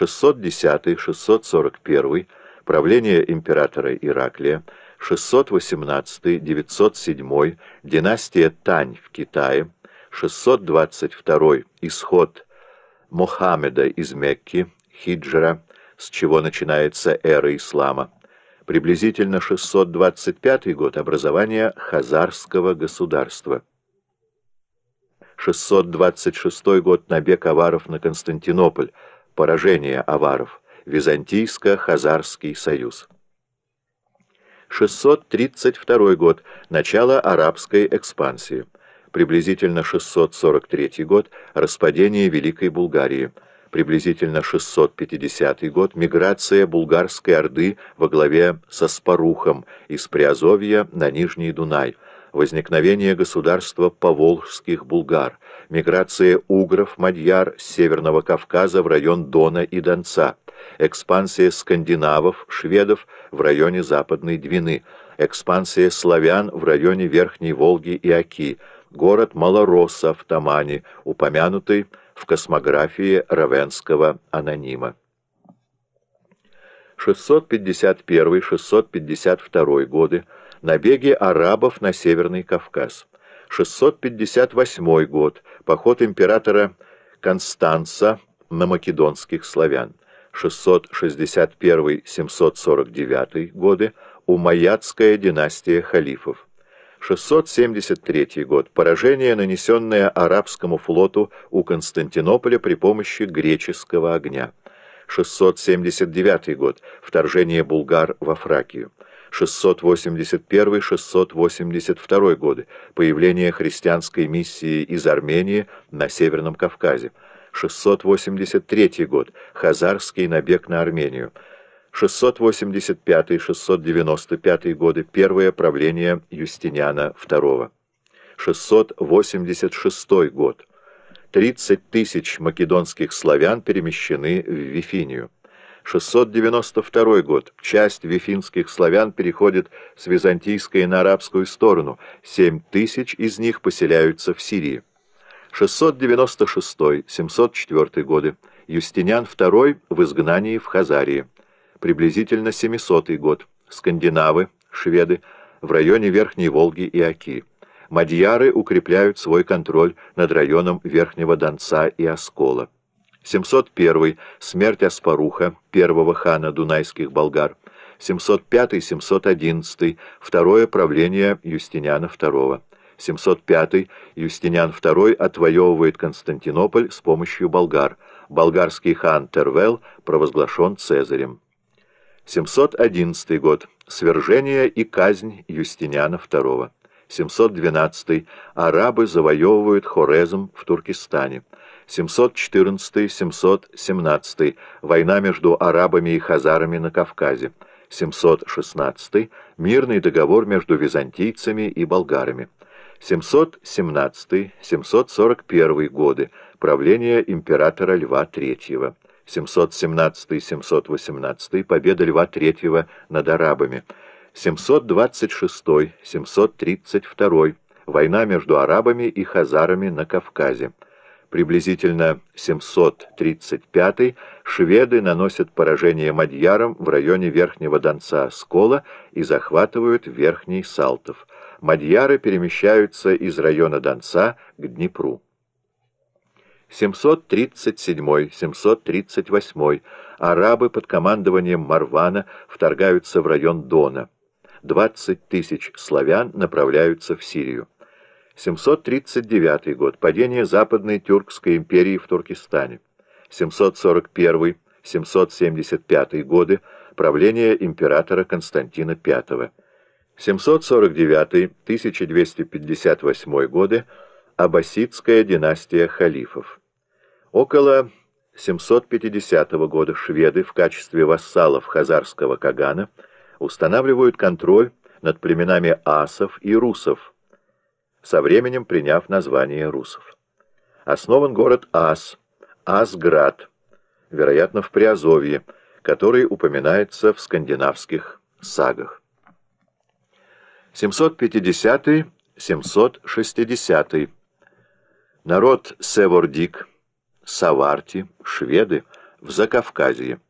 610-641, правление императора Ираклия, 618-907, династия Тань в Китае, 622, исход Мухаммеда из Мекки, хиджра, с чего начинается эра ислама, приблизительно 625 год образования Хазарского государства. 626 год набег аваров на Константинополь, поражение аваров, Византийско-Хазарский союз. 632 год. Начало арабской экспансии, приблизительно 643 год. Распадение Великой Булгарии, приблизительно 650 год. Миграция булгарской орды во главе со Спарухом из Приазовья на Нижний Дунай, возникновение государства поволжских булгар, миграция угров-мадьяр с Северного Кавказа в район Дона и Донца, экспансия скандинавов, шведов в районе Западной Двины, экспансия славян в районе Верхней Волги и Оки, город Малоросса в Тамане, упомянутый в космографии Равенского анонима. 651-652 годы Набеги арабов на Северный Кавказ. 658 год. Поход императора Констанца на македонских славян. 661-749 годы. Умайядская династия халифов. 673 год. Поражение, нанесенное арабскому флоту у Константинополя при помощи греческого огня. 679 год. Вторжение булгар во Фракию. 681-682 годы, появление христианской миссии из Армении на Северном Кавказе, 683 год, хазарский набег на Армению, 685-695 годы, первое правление Юстиниана II, 686 год, 30 тысяч македонских славян перемещены в Вифинию. 692 год. Часть вифинских славян переходит с византийской на арабскую сторону. 7 тысяч из них поселяются в Сирии. 696-704 годы. Юстиниан II в изгнании в Хазарии. Приблизительно 700 год. Скандинавы, шведы, в районе Верхней Волги и Оки. Мадьяры укрепляют свой контроль над районом Верхнего Донца и Оскола. 701. Смерть Аспаруха, первого хана дунайских болгар. 705-711. Второе правление Юстиниана II. 705. Юстиниан II отвоевывает Константинополь с помощью болгар. Болгарский хан Тервел провозглашен Цезарем. 711 год. Свержение и казнь Юстиниана II. 712. Арабы завоевывают Хорезм в Туркестане. 714-717, война между арабами и хазарами на Кавказе, 716, мирный договор между византийцами и болгарами, 717-741 годы, правление императора Льва III, 717-718, победа Льва III над арабами, 726-732, война между арабами и хазарами на Кавказе, приблизительно 735 шведы наносят поражение мадьярам в районе Верхнего Донца Скола и захватывают Верхний Салтов. Мадьяры перемещаются из района Донца к Днепру. 737-738 арабы под командованием Марвана вторгаются в район Дона. 20 тысяч славян направляются в Сирию. 739 год. Падение Западной Тюркской империи в Туркестане. 741-775 годы. Правление императора Константина V. 749-1258 годы. Аббасидская династия халифов. Около 750 года шведы в качестве вассалов хазарского кагана устанавливают контроль над племенами асов и русов, со временем приняв название русов. Основан город Ас, Асград, вероятно, в Приазовье, который упоминается в скандинавских сагах. 750-760. Народ Севордик, Саварти, шведы в Закавказье.